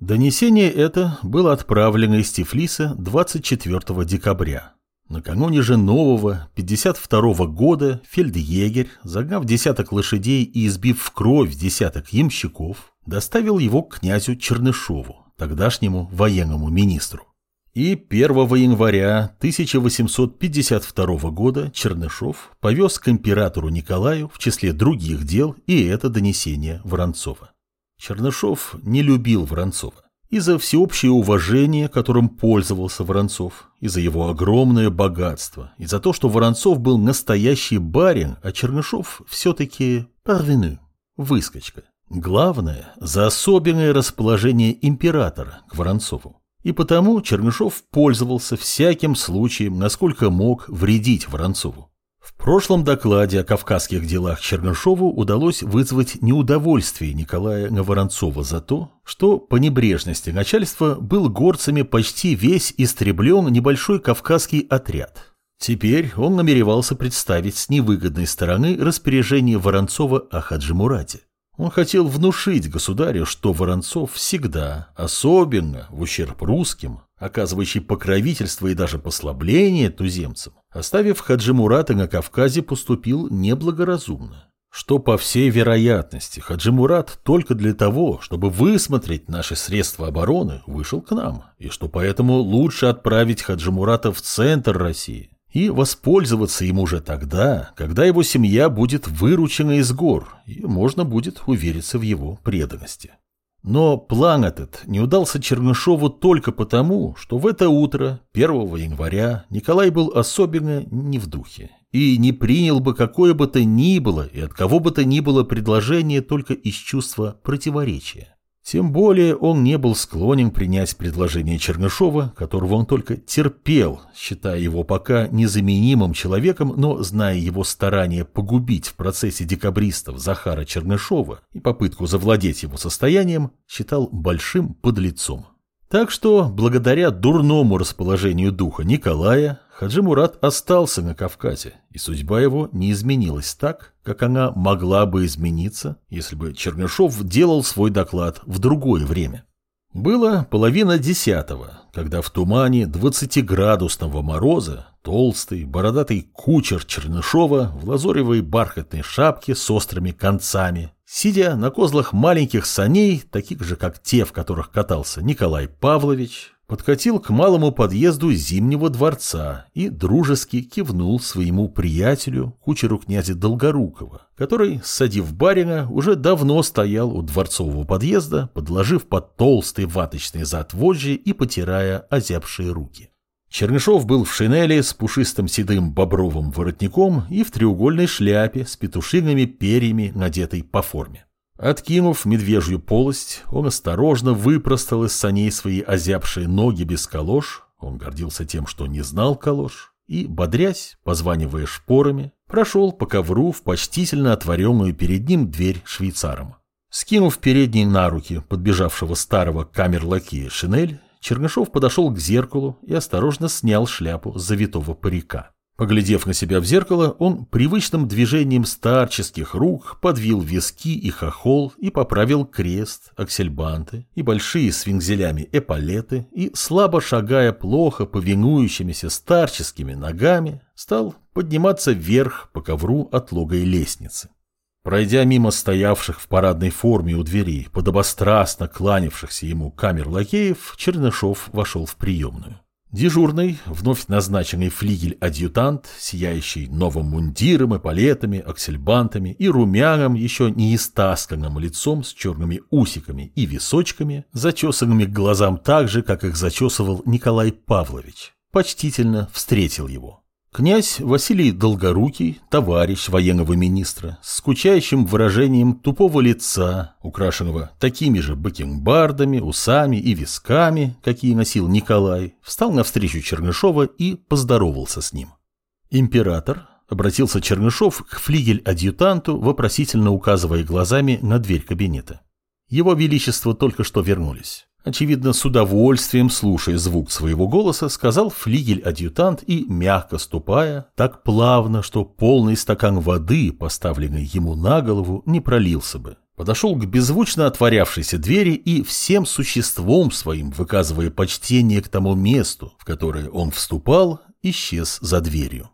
Донесение это было отправлено из Тифлиса 24 декабря. Накануне же нового 52 года фельдъегерь, загнав десяток лошадей и избив в кровь десяток ямщиков, доставил его к князю Чернышову, тогдашнему военному министру. И 1 января 1852 года Чернышов повез к императору Николаю в числе других дел и это донесение Воронцова. Чернышов не любил Воронцова. И за всеобщее уважение, которым пользовался Воронцов, и за его огромное богатство, и за то, что Воронцов был настоящий барин, а Чернышов все-таки парвену, выскочка. Главное, за особенное расположение императора к Воронцову. И потому Чернышов пользовался всяким случаем, насколько мог вредить Воронцову. В прошлом докладе о кавказских делах Чернышову удалось вызвать неудовольствие Николая Воронцова за то, что по небрежности начальства был горцами почти весь истреблен небольшой кавказский отряд. Теперь он намеревался представить с невыгодной стороны распоряжение Воронцова о Хаджимурате. Он хотел внушить государю, что Воронцов всегда, особенно в ущерб русским, оказывающий покровительство и даже послабление туземцам, оставив Хаджи Мурата на Кавказе, поступил неблагоразумно. Что, по всей вероятности, Хаджи Мурат только для того, чтобы высмотреть наши средства обороны, вышел к нам, и что поэтому лучше отправить Хаджи Мурата в центр России, и воспользоваться им уже тогда, когда его семья будет выручена из гор, и можно будет увериться в его преданности. Но план этот не удался Чернышову только потому, что в это утро, 1 января, Николай был особенно не в духе и не принял бы какое бы то ни было и от кого бы то ни было предложение только из чувства противоречия. Тем более он не был склонен принять предложение Чернышова, которого он только терпел, считая его пока незаменимым человеком, но зная его старание погубить в процессе декабристов Захара Чернышова и попытку завладеть его состоянием, считал большим подлецом. Так что, благодаря дурному расположению духа Николая, Хаджи Мурат остался на Кавказе, и судьба его не изменилась так, как она могла бы измениться, если бы Чернышов делал свой доклад в другое время. Было половина десятого, когда в тумане двадцатиградусного мороза толстый, бородатый кучер Чернышова в лазоревой бархатной шапке с острыми концами, сидя на козлах маленьких саней, таких же, как те, в которых катался Николай Павлович, подкатил к малому подъезду Зимнего дворца и дружески кивнул своему приятелю, кучеру князя Долгорукова, который, садив барина, уже давно стоял у дворцового подъезда, подложив под толстый ваточный зад вожжи и потирая озябшие руки. Чернышов был в шинели с пушистым седым бобровым воротником и в треугольной шляпе с петушиными перьями, надетой по форме. Откинув медвежью полость, он осторожно выпростал из саней свои озябшие ноги без колош, он гордился тем, что не знал колош, и, бодрясь, позванивая шпорами, прошел по ковру в почтительно отворенную перед ним дверь швейцаром. Скинув передней на руки подбежавшего старого камерлакея шинель, Чернышов подошел к зеркалу и осторожно снял шляпу завитого парика. Поглядев на себя в зеркало, он привычным движением старческих рук подвил виски и хохол и поправил крест, аксельбанты и большие с вензелями эполеты и, слабо шагая плохо повинующимися старческими ногами, стал подниматься вверх по ковру отлогой лестницы. Пройдя мимо стоявших в парадной форме у двери, подобострастно кланявшихся ему камер лакеев, Чернышов вошел в приемную. Дежурный, вновь назначенный флигель-адъютант, сияющий новым мундиром, эполетами, аксельбантами и румяным, еще не истасканным лицом с черными усиками и височками, зачесанными к глазам так же, как их зачесывал Николай Павлович, почтительно встретил его. Князь Василий Долгорукий, товарищ военного министра, с скучающим выражением тупого лица, украшенного такими же бакенбардами, усами и висками, какие носил Николай, встал навстречу Чернышова и поздоровался с ним. Император, обратился Чернышов к флигель-адъютанту, вопросительно указывая глазами на дверь кабинета. Его Величество только что вернулись. Очевидно, с удовольствием, слушая звук своего голоса, сказал флигель-адъютант и, мягко ступая, так плавно, что полный стакан воды, поставленный ему на голову, не пролился бы, подошел к беззвучно отворявшейся двери и всем существом своим, выказывая почтение к тому месту, в которое он вступал, исчез за дверью.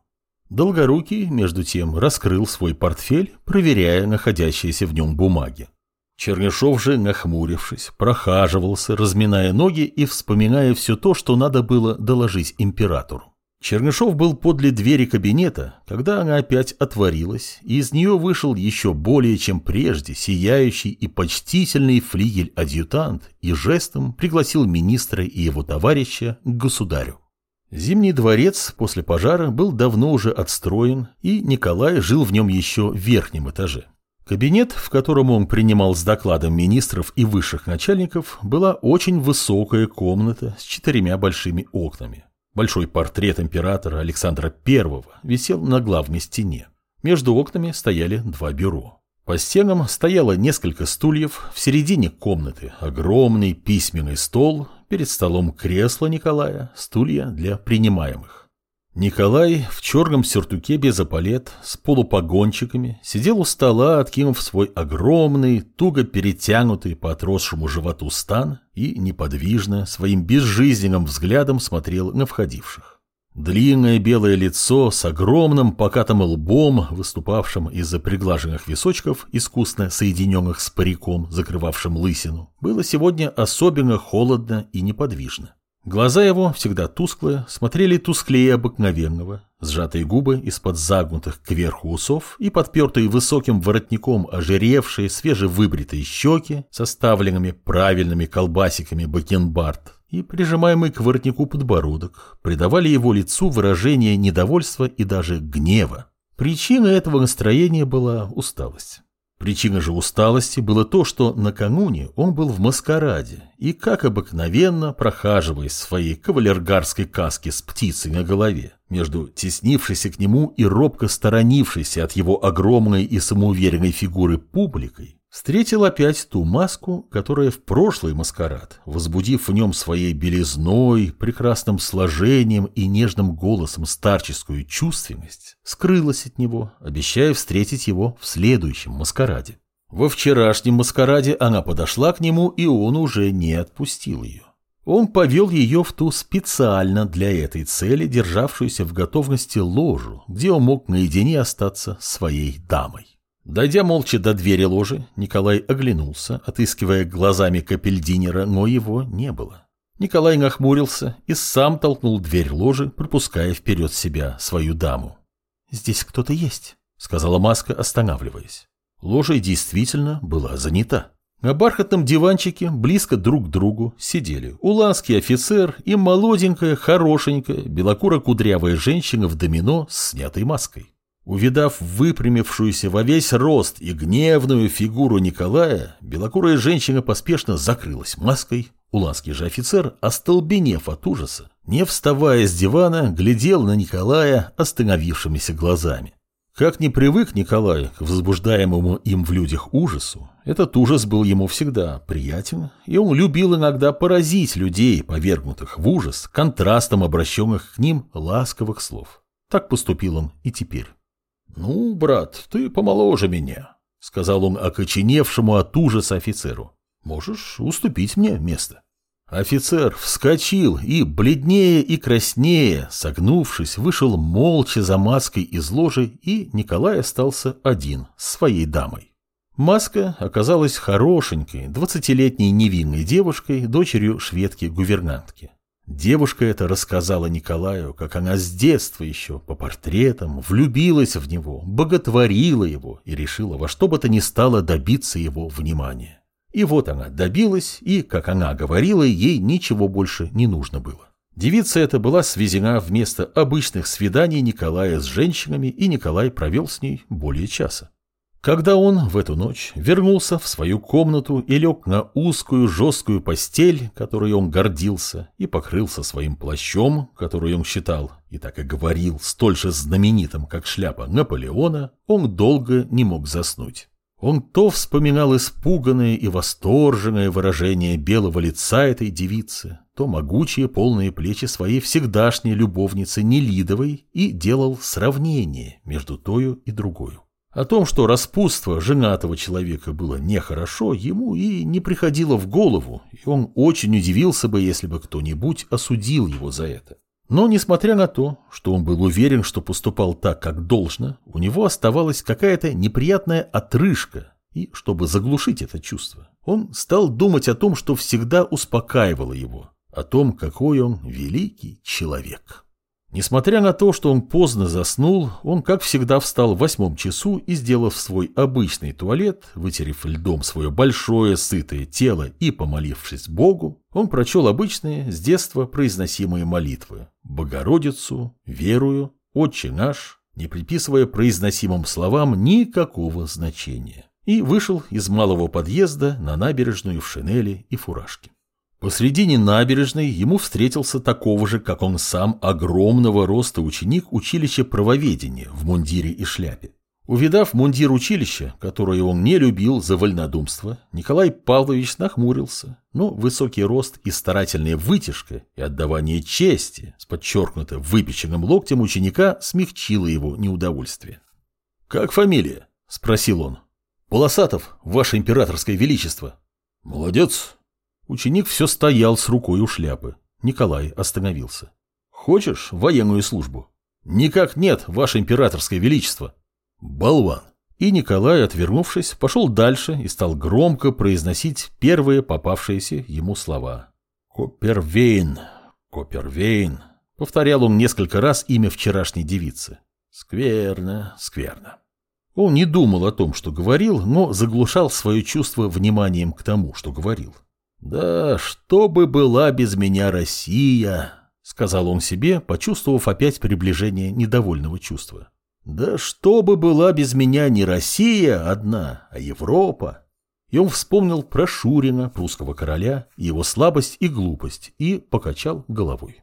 Долгорукий, между тем, раскрыл свой портфель, проверяя находящиеся в нем бумаги. Чернышов же, нахмурившись, прохаживался, разминая ноги и вспоминая все то, что надо было доложить императору. Чернышов был подле двери кабинета, когда она опять отворилась, и из нее вышел еще более чем прежде сияющий и почтительный флигель-адъютант и жестом пригласил министра и его товарища к государю. Зимний дворец после пожара был давно уже отстроен, и Николай жил в нем еще в верхнем этаже. Кабинет, в котором он принимал с докладом министров и высших начальников, была очень высокая комната с четырьмя большими окнами. Большой портрет императора Александра I висел на главной стене. Между окнами стояли два бюро. По стенам стояло несколько стульев, в середине комнаты огромный письменный стол, перед столом кресло Николая, стулья для принимаемых. Николай в черном сюртуке без эполет, с полупогончиками, сидел у стола, откинув свой огромный, туго перетянутый по отросшему животу стан и неподвижно, своим безжизненным взглядом смотрел на входивших. Длинное белое лицо с огромным покатым лбом, выступавшим из-за приглаженных височков, искусно соединенных с париком, закрывавшим лысину, было сегодня особенно холодно и неподвижно. Глаза его, всегда тусклые, смотрели тусклее обыкновенного, сжатые губы из-под загнутых кверху усов и подпертые высоким воротником ожиревшие свежевыбритые щеки, составленными правильными колбасиками бакенбард и прижимаемый к воротнику подбородок, придавали его лицу выражение недовольства и даже гнева. Причиной этого настроения была усталость. Причиной же усталости было то, что накануне он был в маскараде и, как обыкновенно, прохаживаясь в своей кавалергарской каске с птицей на голове, между теснившейся к нему и робко сторонившейся от его огромной и самоуверенной фигуры публикой, Встретил опять ту маску, которая в прошлый маскарад, возбудив в нем своей белизной, прекрасным сложением и нежным голосом старческую чувственность, скрылась от него, обещая встретить его в следующем маскараде. Во вчерашнем маскараде она подошла к нему, и он уже не отпустил ее. Он повел ее в ту специально для этой цели державшуюся в готовности ложу, где он мог наедине остаться своей дамой. Дойдя молча до двери ложи, Николай оглянулся, отыскивая глазами капельдинера, но его не было. Николай нахмурился и сам толкнул дверь ложи, пропуская вперед себя свою даму. «Здесь кто-то есть», — сказала Маска, останавливаясь. Ложа действительно была занята. На бархатном диванчике, близко друг к другу, сидели уланский офицер и молоденькая, хорошенькая, белокуро-кудрявая женщина в домино с снятой маской. Увидав выпрямившуюся во весь рост и гневную фигуру Николая, белокурая женщина поспешно закрылась маской. Уланский же офицер, остолбенев от ужаса, не вставая с дивана, глядел на Николая остановившимися глазами. Как не привык Николай к возбуждаемому им в людях ужасу, этот ужас был ему всегда приятен, и он любил иногда поразить людей, повергнутых в ужас, контрастом обращенных к ним ласковых слов. Так поступил он и теперь. «Ну, брат, ты помоложе меня», — сказал он окоченевшему от ужаса офицеру. «Можешь уступить мне место». Офицер вскочил и, бледнее и краснее, согнувшись, вышел молча за маской из ложи, и Николай остался один с своей дамой. Маска оказалась хорошенькой, двадцатилетней невинной девушкой, дочерью шведки-гувернантки. Девушка эта рассказала Николаю, как она с детства еще по портретам влюбилась в него, боготворила его и решила во что бы то ни стало добиться его внимания. И вот она добилась, и, как она говорила, ей ничего больше не нужно было. Девица эта была свезена вместо обычных свиданий Николая с женщинами, и Николай провел с ней более часа. Когда он в эту ночь вернулся в свою комнату и лег на узкую жесткую постель, которой он гордился, и покрылся своим плащом, который он считал, и так и говорил, столь же знаменитым, как шляпа Наполеона, он долго не мог заснуть. Он то вспоминал испуганное и восторженное выражение белого лица этой девицы, то могучие полные плечи своей всегдашней любовницы Нелидовой и делал сравнение между тою и другой. О том, что распутство женатого человека было нехорошо, ему и не приходило в голову, и он очень удивился бы, если бы кто-нибудь осудил его за это. Но, несмотря на то, что он был уверен, что поступал так, как должно, у него оставалась какая-то неприятная отрыжка, и, чтобы заглушить это чувство, он стал думать о том, что всегда успокаивало его, о том, какой он великий человек. Несмотря на то, что он поздно заснул, он, как всегда, встал в восьмом часу и, сделав свой обычный туалет, вытерев льдом свое большое сытое тело и помолившись Богу, он прочел обычные, с детства произносимые молитвы «Богородицу», «Верую», «Отче наш», не приписывая произносимым словам никакого значения, и вышел из малого подъезда на набережную в шинели и фуражке. Посредине набережной ему встретился такого же, как он сам, огромного роста ученик училища правоведения в мундире и шляпе. Увидав мундир училища, которое он не любил за вольнодумство, Николай Павлович нахмурился, но высокий рост и старательная вытяжка и отдавание чести с подчеркнуто выпеченным локтем ученика смягчило его неудовольствие. «Как фамилия?» – спросил он. «Полосатов, ваше императорское величество». «Молодец, Ученик все стоял с рукой у шляпы. Николай остановился. «Хочешь военную службу?» «Никак нет, ваше императорское величество». «Болван». И Николай, отвернувшись, пошел дальше и стал громко произносить первые попавшиеся ему слова. «Копервейн, Копервейн», — повторял он несколько раз имя вчерашней девицы. «Скверно, скверно». Он не думал о том, что говорил, но заглушал свое чувство вниманием к тому, что говорил. «Да что бы была без меня Россия!» — сказал он себе, почувствовав опять приближение недовольного чувства. «Да что бы была без меня не Россия одна, а Европа!» И он вспомнил про Шурина, прусского короля, его слабость и глупость, и покачал головой.